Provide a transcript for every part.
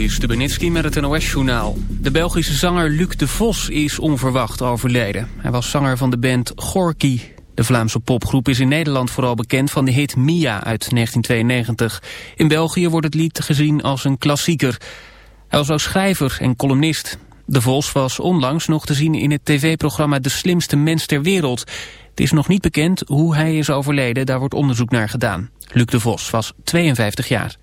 Joris Stubenitski met het NOS-journaal. De Belgische zanger Luc de Vos is onverwacht overleden. Hij was zanger van de band Gorky. De Vlaamse popgroep is in Nederland vooral bekend van de hit Mia uit 1992. In België wordt het lied gezien als een klassieker. Hij was ook schrijver en columnist. De Vos was onlangs nog te zien in het tv-programma De Slimste Mens ter Wereld. Het is nog niet bekend hoe hij is overleden, daar wordt onderzoek naar gedaan. Luc de Vos was 52 jaar.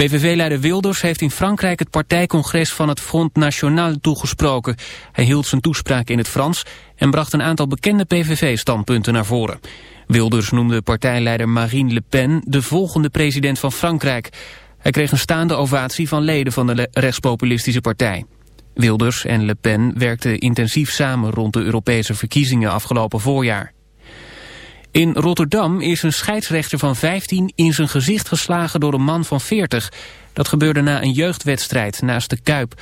PVV-leider Wilders heeft in Frankrijk het partijcongres van het Front National toegesproken. Hij hield zijn toespraak in het Frans en bracht een aantal bekende PVV-standpunten naar voren. Wilders noemde partijleider Marine Le Pen de volgende president van Frankrijk. Hij kreeg een staande ovatie van leden van de rechtspopulistische partij. Wilders en Le Pen werkten intensief samen rond de Europese verkiezingen afgelopen voorjaar. In Rotterdam is een scheidsrechter van 15 in zijn gezicht geslagen door een man van 40. Dat gebeurde na een jeugdwedstrijd naast de Kuip.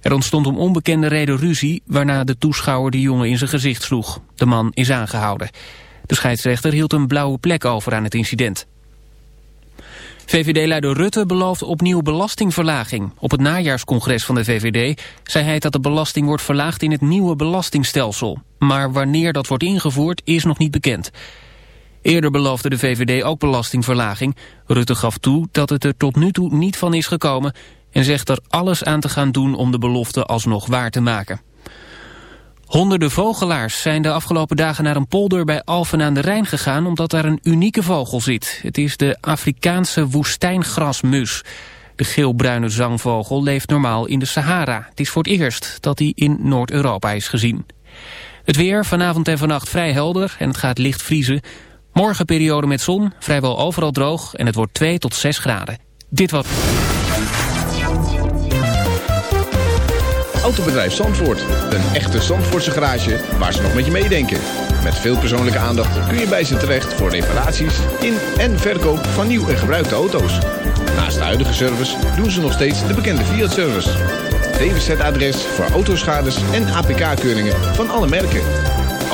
Er ontstond om onbekende reden ruzie, waarna de toeschouwer de jongen in zijn gezicht sloeg. De man is aangehouden. De scheidsrechter hield een blauwe plek over aan het incident. VVD-leider Rutte belooft opnieuw belastingverlaging. Op het najaarscongres van de VVD zei hij dat de belasting wordt verlaagd in het nieuwe belastingstelsel. Maar wanneer dat wordt ingevoerd is nog niet bekend. Eerder beloofde de VVD ook belastingverlaging. Rutte gaf toe dat het er tot nu toe niet van is gekomen... en zegt er alles aan te gaan doen om de belofte alsnog waar te maken. Honderden vogelaars zijn de afgelopen dagen naar een polder bij Alphen aan de Rijn gegaan... omdat daar een unieke vogel zit. Het is de Afrikaanse woestijngrasmus. De geelbruine zangvogel leeft normaal in de Sahara. Het is voor het eerst dat hij in Noord-Europa is gezien. Het weer vanavond en vannacht vrij helder en het gaat licht vriezen. Morgen periode met zon, vrijwel overal droog en het wordt 2 tot 6 graden. Dit was... Autobedrijf Zandvoort. Een echte Zandvoortse garage waar ze nog met je meedenken. Met veel persoonlijke aandacht kun je bij ze terecht voor reparaties in en verkoop van nieuw en gebruikte auto's. Naast de huidige service doen ze nog steeds de bekende Fiat-service. DWZ-adres voor autoschades en APK-keuringen van alle merken.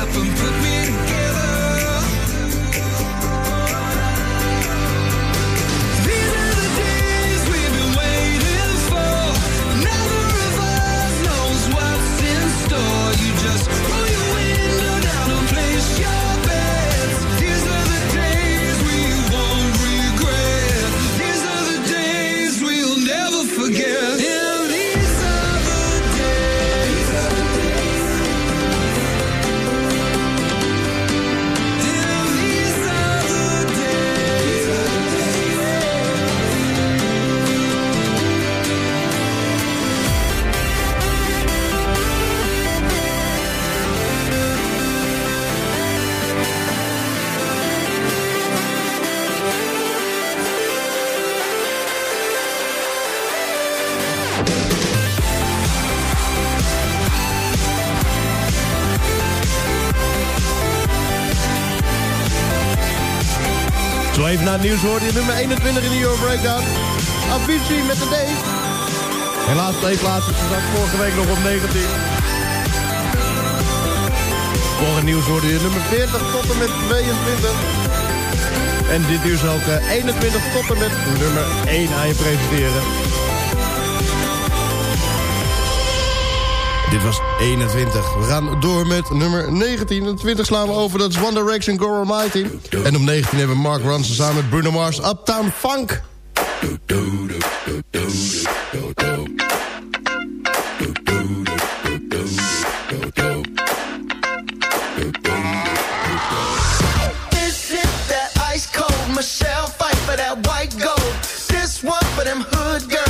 up and put me naar het je nummer 21 in de Euro Breakdown. Avicii met de D. Helaas twee plaatsen, ze zat vorige week nog op 19. Volgend nieuws hoorde je nummer 40 tot en met 22. En dit nieuws ook eh, 21 tot en met nummer 1 aan je presenteren. Dit was 21. We gaan door met nummer 19. En 20 slaan we over, dat is One Direction Go Almighty. En op 19 hebben we Mark Ronson samen met Bruno Mars Uptown Funk. Michelle fight for that white gold. This one for them hood girls,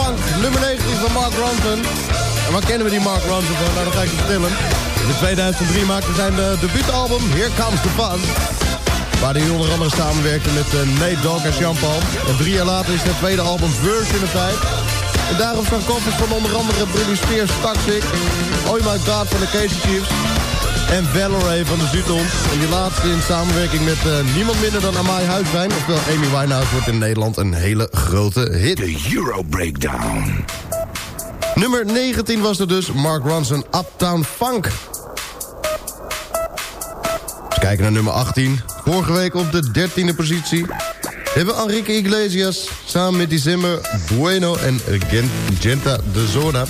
Funk, nummer 19 van Mark Ronson. En waar kennen we die Mark Ronson van? Nou, dat ga ik vertellen. In 2003 maakte zijn de debuutalbum Here Comes the Fun. Waar hij onder andere samenwerkte met uh, Nate Dogg en Jean Paul. En drie jaar later is zijn tweede album Verse in de tijd. En daarop staan covers van onder andere Britney Spears, Toxic... Oh My God van de Casey Chiefs... en Valerie van de Zuidons. En die laatste in samenwerking met uh, niemand minder dan Amai Huiswijn. Oftewel Amy Winehouse wordt in Nederland een hele grote hit. De Euro Breakdown. Nummer 19 was er dus Mark Ronson, Uptown Funk. Eens kijken naar nummer 18. Vorige week op de 13e positie hebben Enrique Iglesias samen met December Bueno en Gen- Genta de Zona.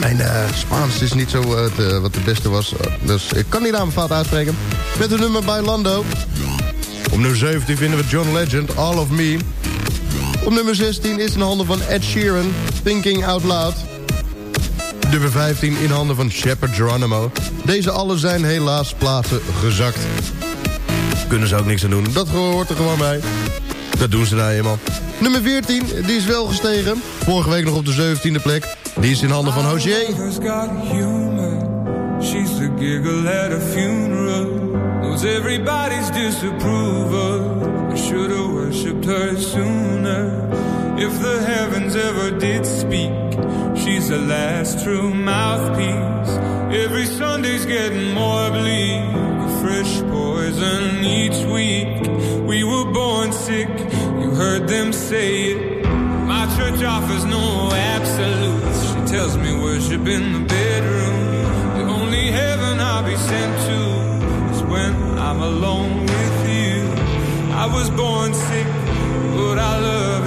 Mijn eh, Spaans is niet zo eh, wat de beste was, eh, dus ik kan die naam fout uitspreken. Met een nummer bij Lando. Op nummer 17 vinden we John Legend, All of Me. Op nummer 16 is in handen van Ed Sheeran, Thinking Out Loud. Nummer 15 in handen van Shepard Geronimo. Deze alle zijn helaas plaatsen gezakt. Kunnen ze ook niks aan doen. Dat hoort er gewoon bij. Dat doen ze nou eenmaal. Nummer 14, die is wel gestegen. Vorige week nog op de 17e plek. Die is in handen van Hozier. She's the giggle at a funeral. Knows everybody's disapproval. I should have worshipped her sooner. If the heavens ever did speak, she's the last true mouthpiece. Every Sunday's getting more bleak. A fresh poison each week. We were born sick. You heard them say it. My church offers no absolutes. Tells me worship in the bedroom. The only heaven I'll be sent to is when I'm alone with you. I was born sick, but I love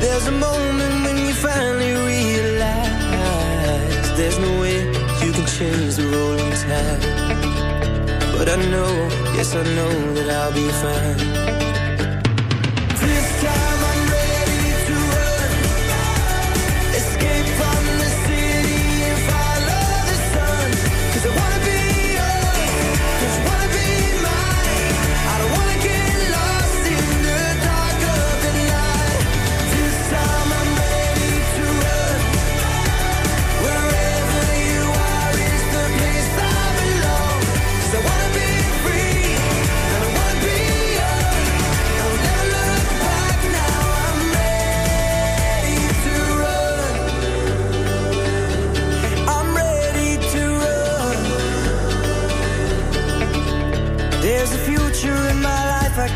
There's a moment when you finally realize there's no way you can change the rolling tide. But I know, yes I know that I'll be fine.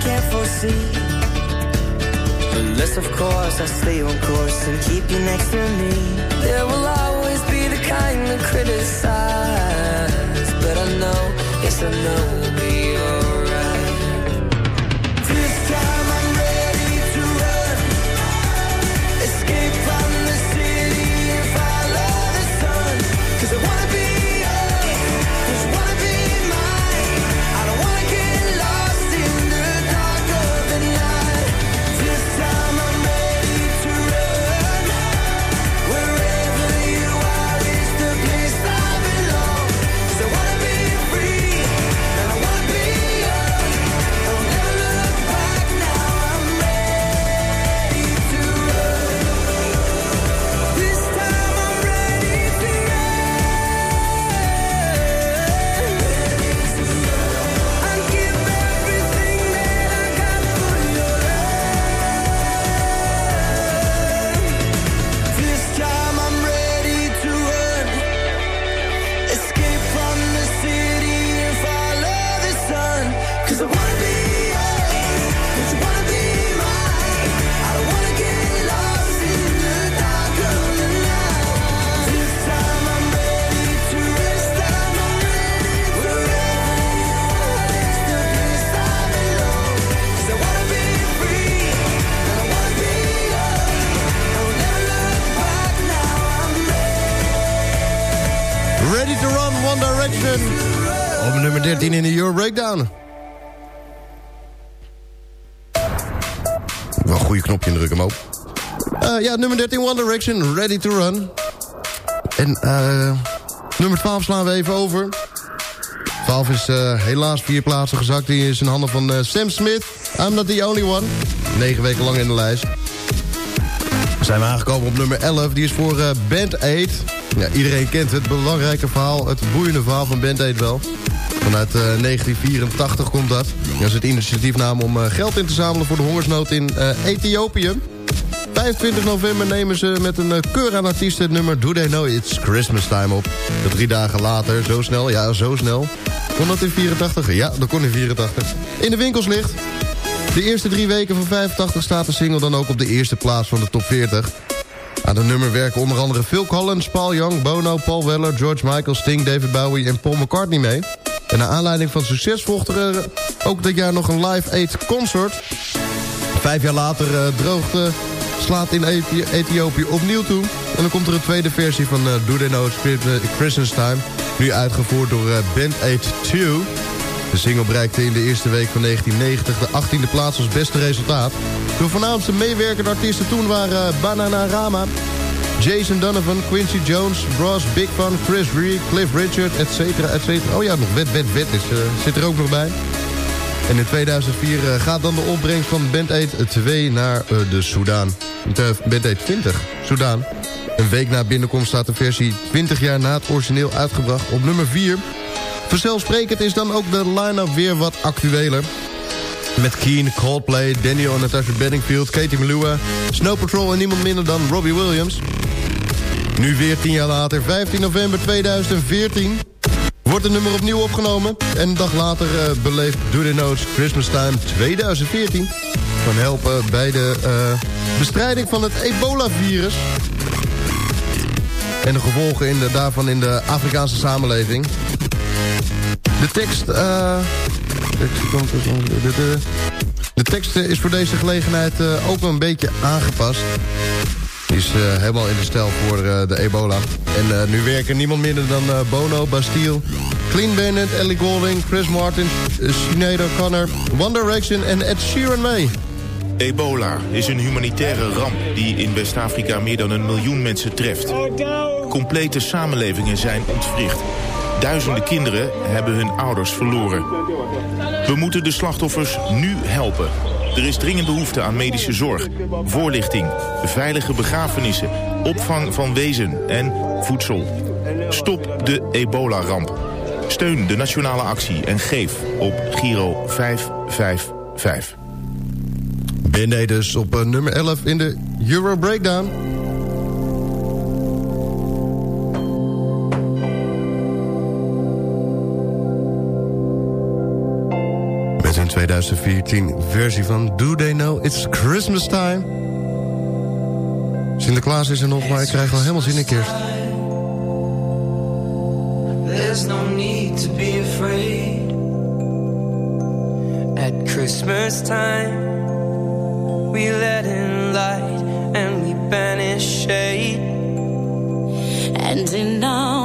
Can't foresee. Unless, of course, I stay on course and keep you next to me. There will always be the kind that criticize. But I know, yes, I know nummer 13, One Direction, Ready to Run. En eh nummer 12 slaan we even over. 12 is eh, helaas vier plaatsen gezakt. Die is in handen van eh, Sam Smith. I'm not the only one. Negen weken lang in de lijst. zijn we aangekomen op nummer 11. Die is voor Band 8. Ja, iedereen kent het belangrijke verhaal, het boeiende verhaal van Band 8 wel. Vanuit eh, 1984 komt dat. Dat is het initiatief namen om geld in te zamelen voor de hongersnood in Ethiopië. 25 november nemen ze met een eh, keur aan artiesten het nummer Do They Know It's Christmas Time op. De drie dagen later, zo snel, ja zo snel. Kon dat in 84? Ja, dat kon in 84. In de winkels ligt. De eerste drie weken van 85 staat de single dan ook op de eerste plaats van de top 40. Aan het nummer werken onder andere Phil Collins, Paul Young, Bono, Paul Weller, George Michael, Sting, David Bowie en Paul McCartney mee. En naar aanleiding van succes volgde er ook dit jaar nog een Live Aid concert. Vijf jaar later uh, droogt, slaat in Ethi Ethiopië opnieuw toe. En dan komt er een tweede versie van uh, Do They Know It's Christmas Time. Nu uitgevoerd door uh, Band Aid 2. De single bereikte in de eerste week van 1990 de 18e plaats als beste resultaat. De voornaamste meewerkende artiesten toen waren Bananarama, Jason Donovan, Quincy Jones, Bros, Big Fun, Chris Rea, Cliff Richard, et cetera, et cetera. Oh ja, nog Wet, Wet, Wet is, zit er ook nog bij. En in 2004 uh, gaat dan de opbrengst van Band Aid 2 naar uh, de Soudaan. Band Aid 20, Soudaan. Een week na binnenkomst staat de versie 20 jaar na het origineel uitgebracht op nummer 4... Vanzelfsprekend is dan ook de line-up weer wat actueler. Met Keen, Coldplay, Daniel en Natasha Bedingfield, Katie Melua, Snow Patrol en niemand minder dan Robbie Williams. Nu weer tien jaar later, 15 november 2014, wordt het nummer opnieuw opgenomen. En een dag later uh, beleeft Do The Notes Christmas Time 2014. Van helpen bij de uh, bestrijding van het ebola-virus. en de gevolgen daarvan in de Afrikaanse samenleving. De tekst... dus- de, de, tekst is voor deze gelegenheid ook een beetje aangepast. Is eh, helemaal in de stijl voor eh, de ebola. En eh, nu werken niemand minder dan Bono, Bastille, Clean Bandit, Ellie Goulding, Chris Martin, Sinead O'Connor, One Direction en Ed Sheeran mee. Ebola is een humanitaire ramp die in West-Afrika meer dan een miljoen mensen treft. Complete samenlevingen zijn ontwricht. Duizenden kinderen hebben hun ouders verloren. We moeten de slachtoffers nu helpen. Er is dringend behoefte aan medische zorg, voorlichting, veilige begrafenissen, opvang van wezen en voedsel. Stop de ebola-ramp. Steun de nationale actie en geef op Giro 555. Band dus op eh, nummer 11 in de Euro Breakdown. 2014 versie van Do They Know It's Christmas Time. Sinterklaas is er nog, maar ik krijg wel helemaal zin in kerst. There's no need to be afraid. At Christmas time, we let in light and we banish shade. And in our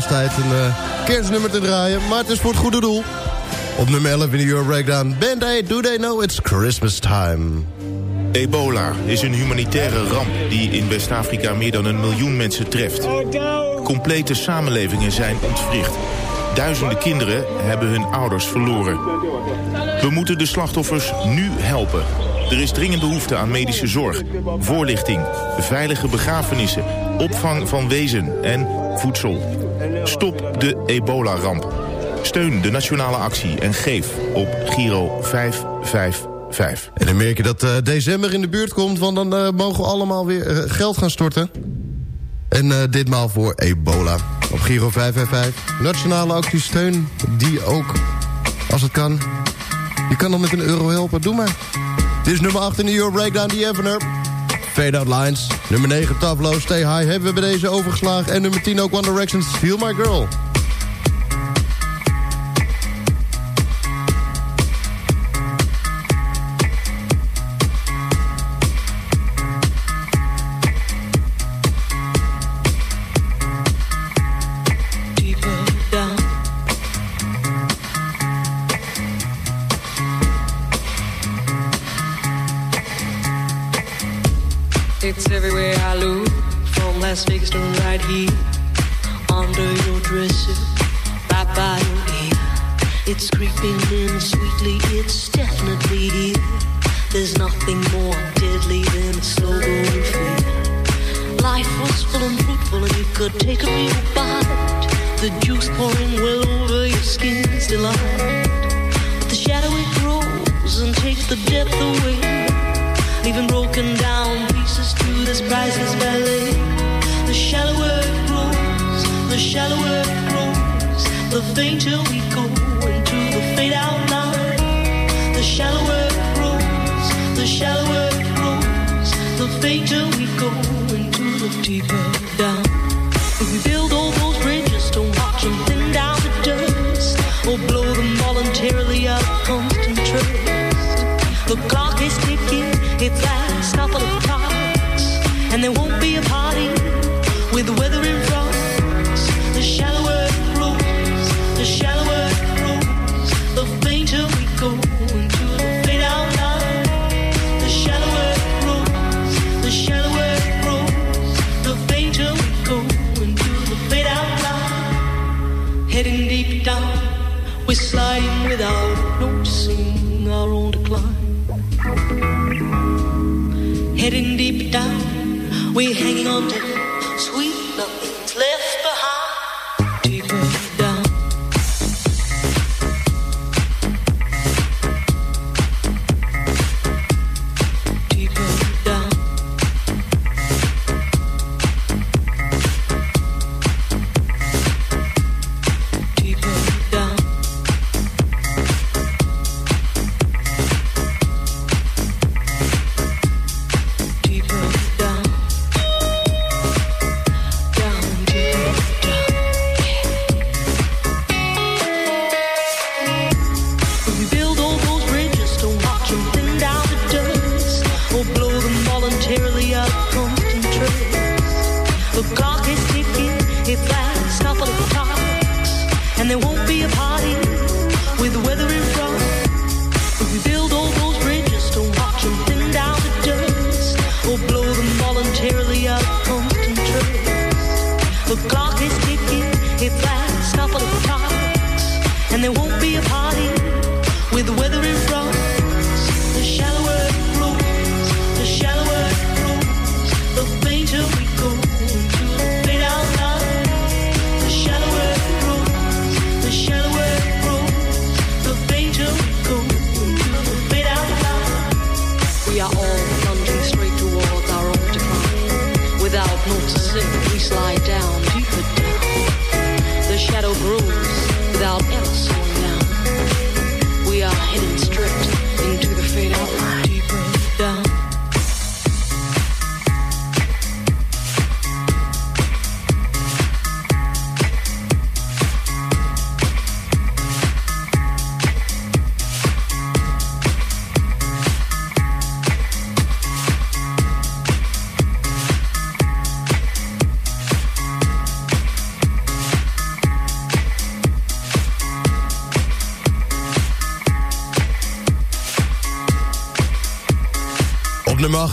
Sinterklaastijd een eh, kerstnummer te draaien. Maar het is voor het goede doel. Op nummer 11 in de Euro Breakdown. Band Aid, Do They Know It's Christmas Time. Ebola is een humanitaire ramp die in West-Afrika meer dan een miljoen mensen treft. Complete samenlevingen zijn ontwricht. Duizenden kinderen hebben hun ouders verloren. We moeten de slachtoffers nu helpen. Er is dringend behoefte aan medische zorg, voorlichting, veilige begrafenissen, opvang van wezen en voedsel. Stop de ebola-ramp. Steun de nationale actie en geef op Giro 555. En dan merk je dat eh, december in de buurt komt... want dan eh, mogen we allemaal weer eh, geld gaan storten. En ditmaal voor ebola. Op Giro 555. Nationale actie steun die ook, als het kan... je kan dan met een euro helpen, doe maar. Dit is nummer 8 in de Euro Breakdown, The Evener. Fade Out Lines. Nummer 9, Tavlo, Stay High hebben we bij deze overgeslagen. En nummer 10 ook One Direction, Feel My Girl. The fainter we go into the fade out. The shallower it grows, the shallower it grows, the fainter we go into the deeper down. We build all those bridges, don't watch them thin down to dust, or blow them voluntarily out of constant trust. The clock is ticking, it's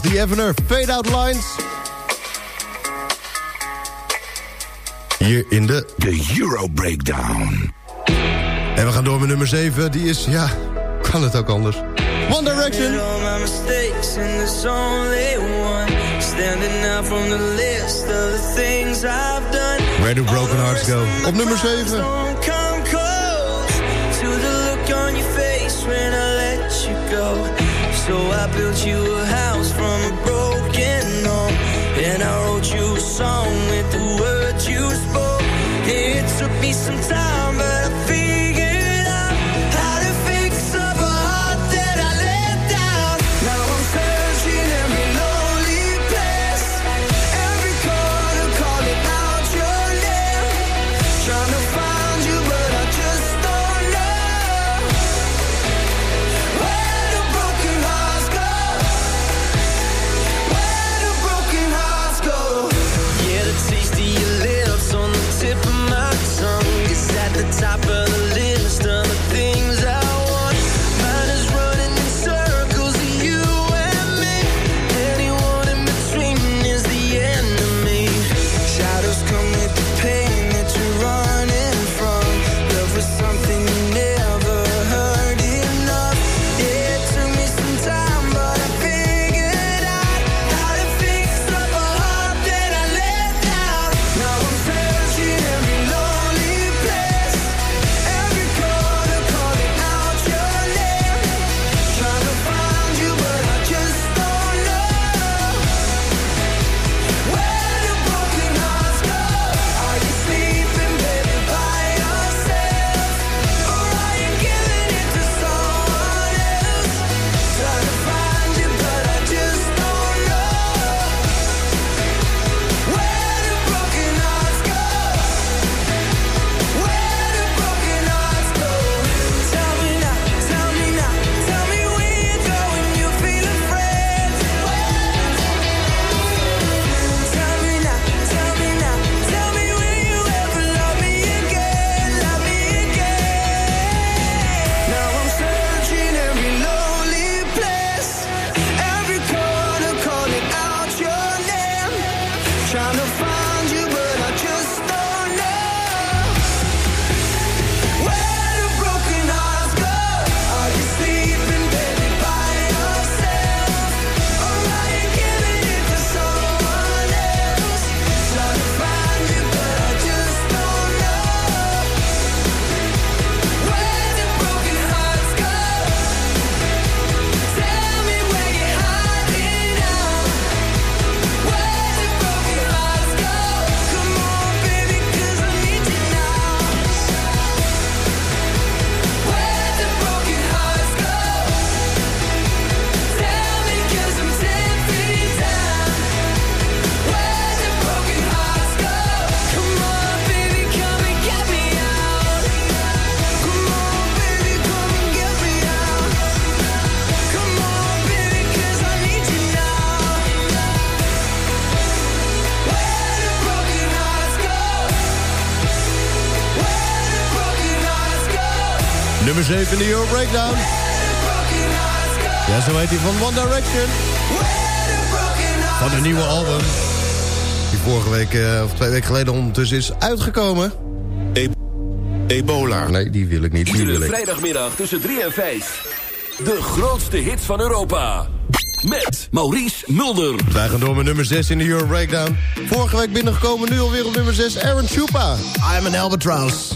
Die The Evener, Fade Out Lines. Hier in de... The Euro Breakdown. En we gaan door met nummer 7. Die is, ja, kan het ook anders. One Direction. all mistakes and there's only one. Standing out from the list of the things I've done. Where do broken hearts go? Op nummer 7. So I built you a house from a broken home. And I wrote you a song with the words you spoke. It took me some time Breakdown. Ja, zo heet hij van One Direction. Van een nieuwe album. Die vorige week, eh, of twee weken geleden ondertussen is uitgekomen. Ebola. Nee, die wil ik niet. Die Iedere vrijdagmiddag tussen 3 en 5. De grootste hits van Europa met Maurice Mulder. Wij gaan door met nummer 6 in de Euro Breakdown. Vorige week binnengekomen, nu alweer op nummer 6, Aaron Chupa. I'm an albatross.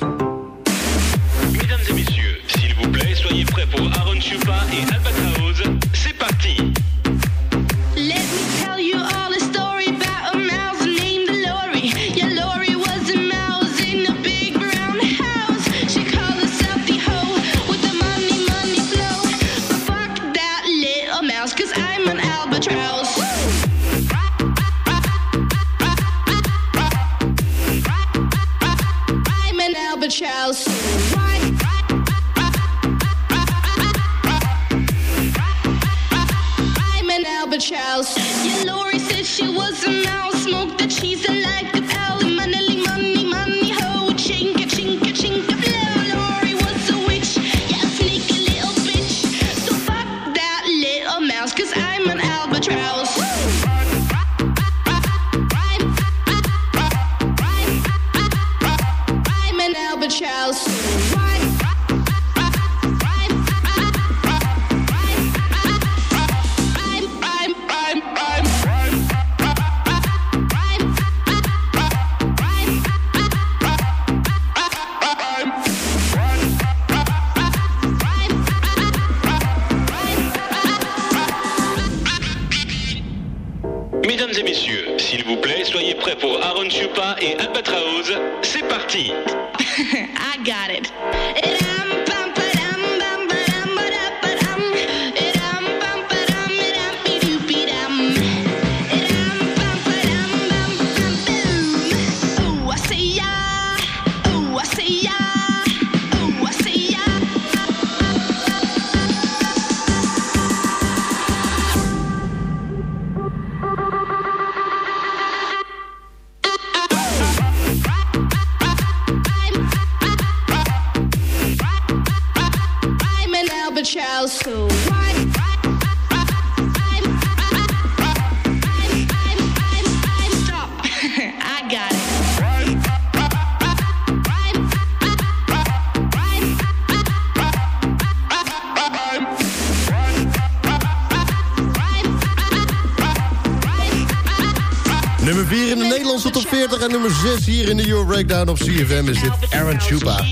Nummer 4 in de Nederlandse top 40 en nummer 6 hier in de Euro Breakdown op CFM is dit Aaron Chupa.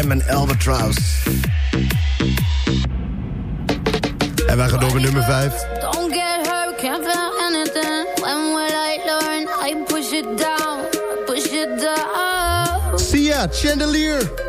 I'm an albatross. En wij gaan door met nummer 5. Don't get hurt, can't feel anything. When will I learn? I push it down, push it down. See ya, Chandelier.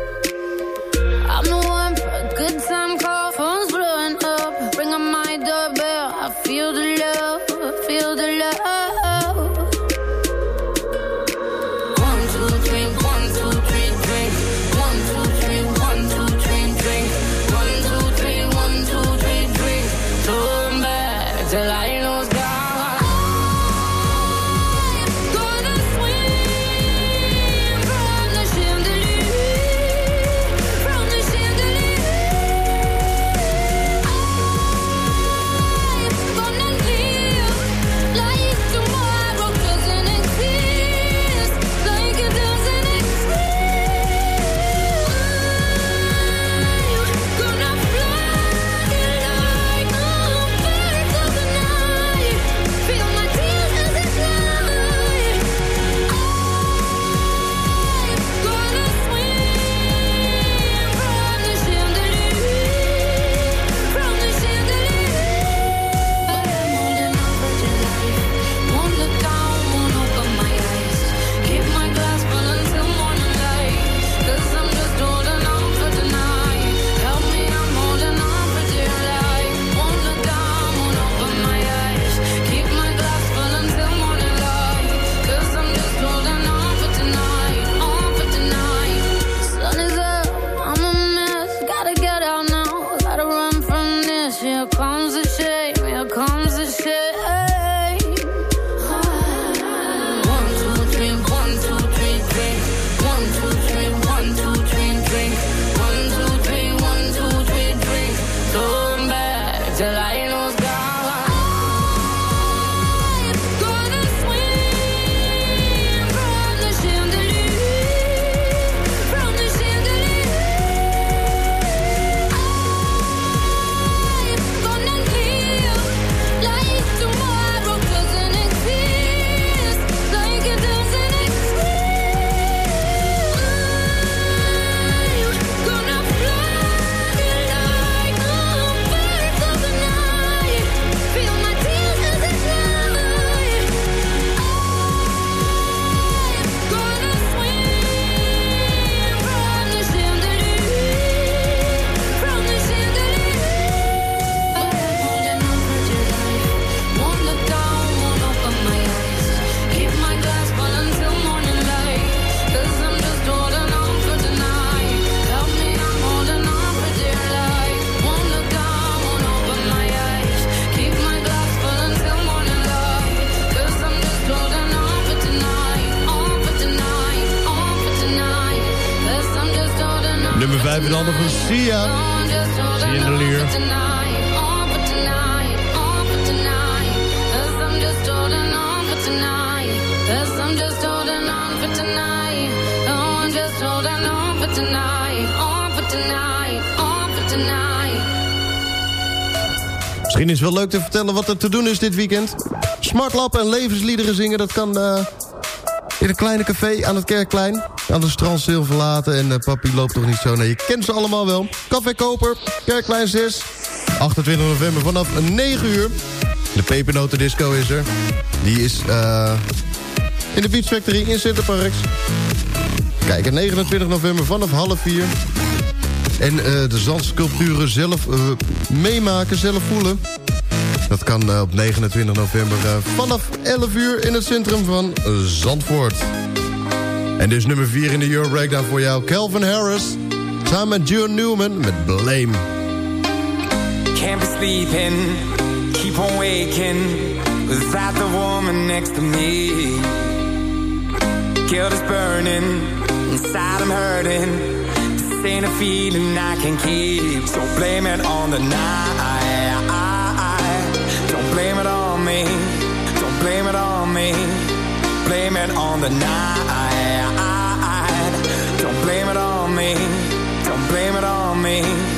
Misschien is het wel leuk te vertellen wat er te doen is dit weekend. Smartlap en levensliederen zingen, dat kan eh, in een kleine café aan het Kerkplein aan de strandstil verlaten. En eh, papi loopt toch niet zo. Nee, je kent ze allemaal wel. Café Koper, Kerkplein 6. 28 november vanaf 9 uur. De pepernotendisco is er. Die is eh, in de Beach Factory in Sinterparks. Kijk, 29 november vanaf half 4. En eh, de zandsculpturen zelf meemaken, zelf voelen. Dat kan op 29 november vanaf 11 uur in het centrum van Zandvoort. En dus nummer 4 in de Euro Breakdown voor jou, Calvin Harris. Samen met John Newman met Blame. Can't be sleeping, keep on waking without the woman next to me. Guilt is burning, inside I'm hurting. This ain't a feeling I can keep, so blame it on the night. Don't blame it on me, don't blame it on me. Blame it on the night. Blame it on me, don't blame it on me.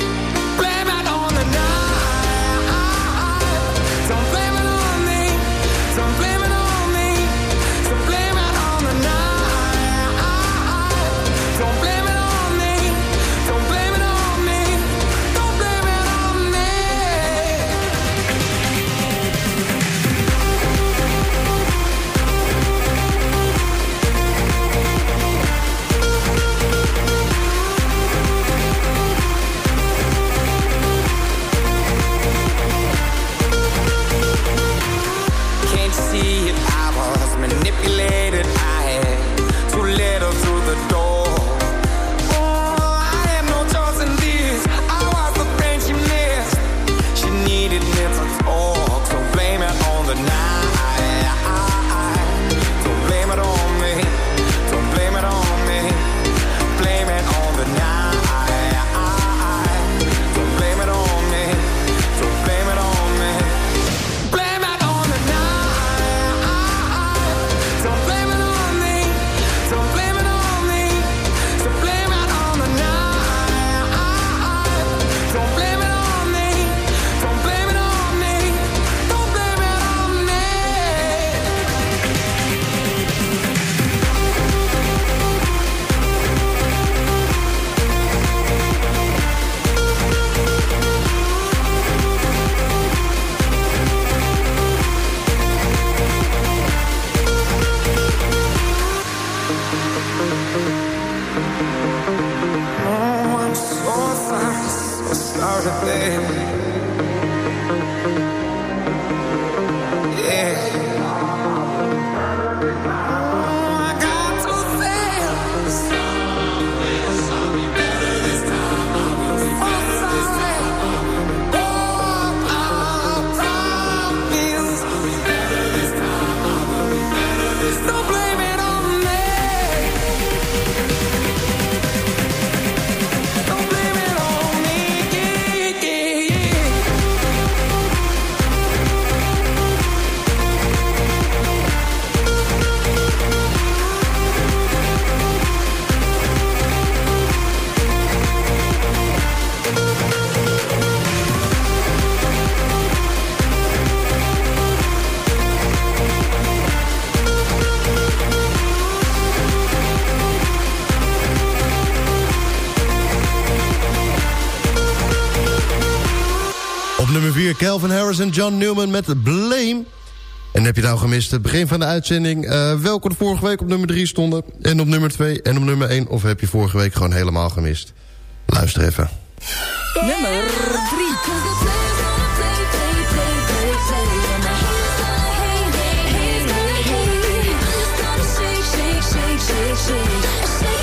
Calvin Harris en John Newman met Blame. En heb je nou gemist het begin van de uitzending... eh welke er vorige week op nummer 3 stonden... en op nummer 2 en op nummer 1... of heb je vorige week gewoon helemaal gemist? Luister even. Nummer 3. Nummer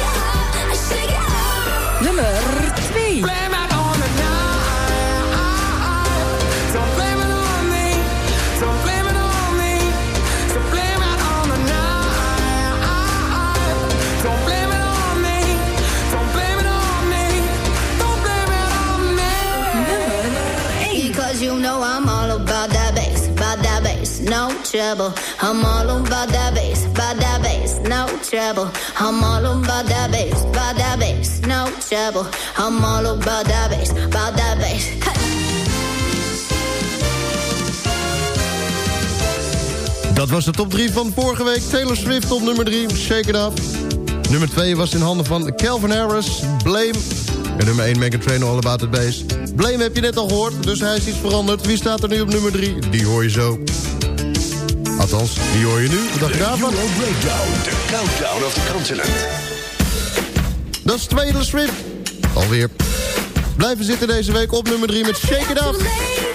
trouble. I'm all about that no trouble. I'm all about no trouble. I'm all about Dat was de top 3 van vorige week. Taylor Swift op nummer 3, Shake It Up. Nummer 2 was in handen van Calvin Harris, Blame. En nummer 1, Megan Trainor, All About It Base. Blame heb je net al gehoord, dus hij is iets veranderd. Wie staat er nu op nummer 3? Die hoor je zo. Althans, die hoor je nu. Dag dacht De daarvan? Breakdown, de countdown of the continent. Dat is tweede Swift. Alweer. Blijven zitten deze week op nummer 3 met Shake It Up.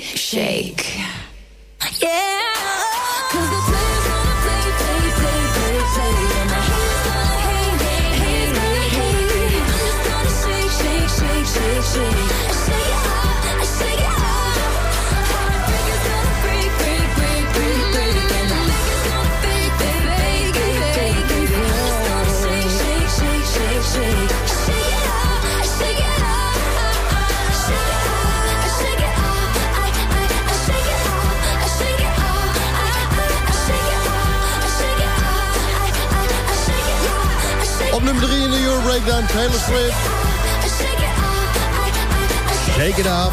shake, shake. Yeah. Breakdown, Taylor Swift. Shake it up.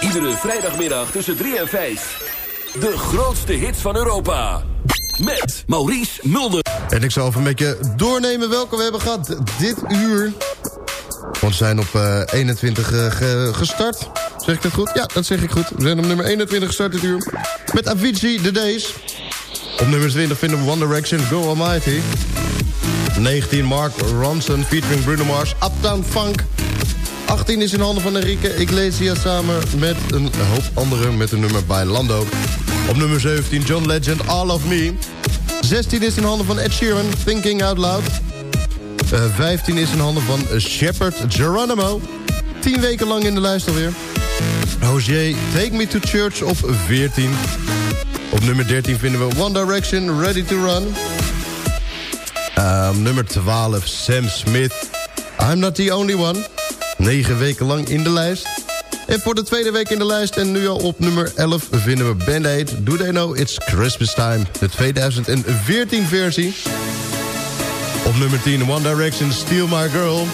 Iedere vrijdagmiddag tussen 3 en 5. De grootste hits van Europa. Met Maurice Mulder. En ik zal even een beetje doornemen welke we hebben gehad dit uur. Want we zijn op eh, 21 eh, gestart. Zeg ik dat goed? Ja, dat zeg ik goed. We zijn op nummer 21 gestart dit uur. Met Avicii, The Days. Op nummer 20 vinden we One Direction, Go Almighty. 19 Mark Ronson featuring Bruno Mars, Uptown Funk. 18 is in handen van Enrique Iglesias samen met een hoop anderen met een nummer bij Lando. Op nummer 17 John Legend, All of Me. 16 is in handen van Ed Sheeran, Thinking Out Loud. Eh, uh, 15 is in handen van Shepard Geronimo. 10 weken lang in de lijst alweer. Hosier Take Me to Church of 14. Op nummer 13 vinden we One Direction, Ready to Run. Ehm, nummer 12, Sam Smith, I'm Not The Only One. 9 weken lang in de lijst. En voor de tweede week in de lijst en nu al op nummer 11 vinden we Band Aid. Do They Know It's Christmas Time, de 2014 versie. Op nummer 10 One Direction Steal My Girl.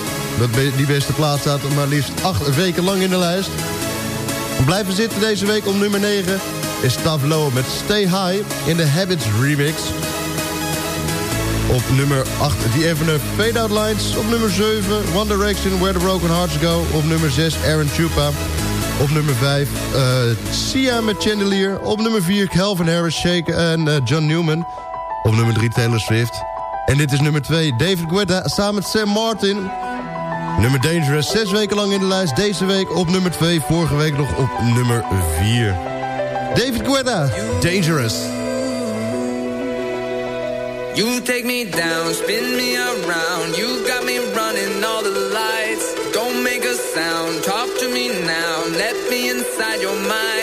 Die beste plaats staat maar liefst 8 weken lang in de lijst. Blijven zitten deze week op nummer 9 is Tavlo met Stay High in de Habits remix. Op nummer 8 The Evener Fade Out Lines. Op nummer 7 One Direction Where the Broken Hearts Go. Op nummer 6 Aaron Chupa. Op nummer 5 eh Sia met Chandelier. Op nummer 4 Calvin Harris, Shake en eh, John Newman. Op nummer 3 Taylor Swift. En dit is nummer 2 David Guetta samen met Sam Martin. Nummer Dangerous, zes weken lang in de lijst. Deze week op nummer 2, vorige week nog op nummer 4. David Guetta, Dangerous. You take me down, spin me around. You got me running all the lights. Don't make a sound, talk to me now. Let me inside your mind.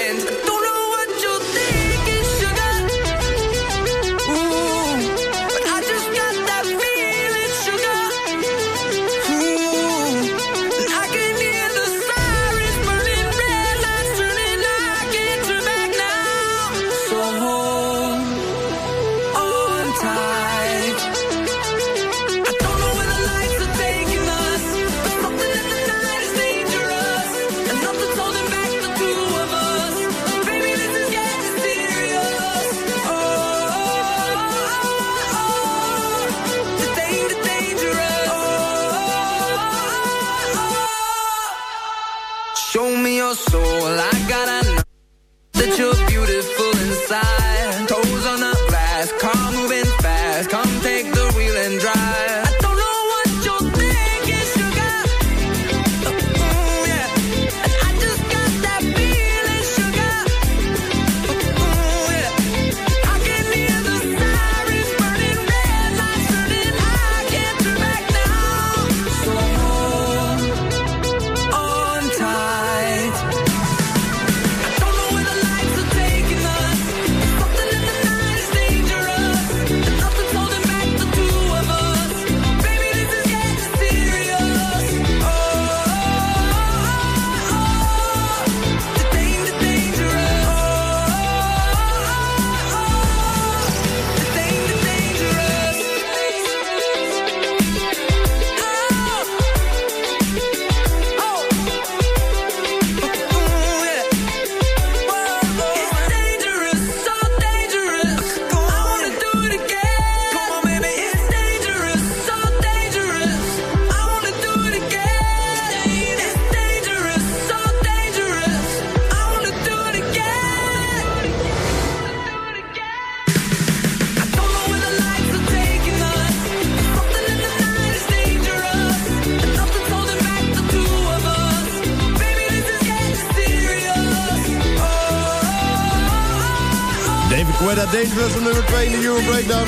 Op nummer 2 in de Euro Breakdown.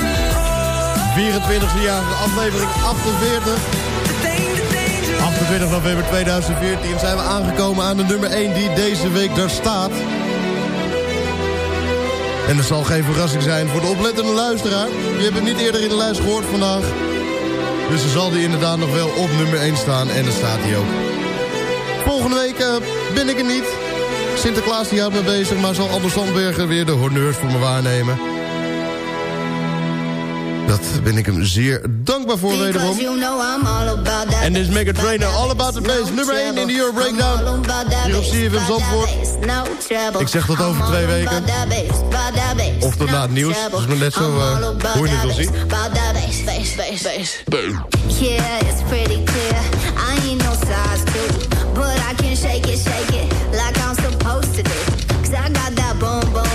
24e jarige aflevering 48. 28 november 2014 zijn we aangekomen aan de nummer 1 die deze week daar staat. En dat zal geen verrassing zijn voor de oplettende luisteraar. Je hebt het niet eerder in de lijst gehoord vandaag. Dus dan zal die inderdaad nog wel op nummer 1 staan en dan staat hij ook. Volgende week eh, ben ik er niet. Sinterklaas die houdt me bezig, maar zal Anders Sandbergen weer de honneurs voor me waarnemen. Dat ben ik hem zeer dankbaar voor wederom. En dit is Mega Trainer, All About The Bass. Nummer 1 in de Euro Breakdown. Hier op CFM Zandvoort. Ik zeg tot over twee weken. Of tot na het nieuws. Dat is maar net zo eh, hoe je het wil zien. Yeah, it's pretty clear. I ain't no size two, but I can shake it, shake it like I'm supposed to do. Cause I got that boom boom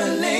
your lady.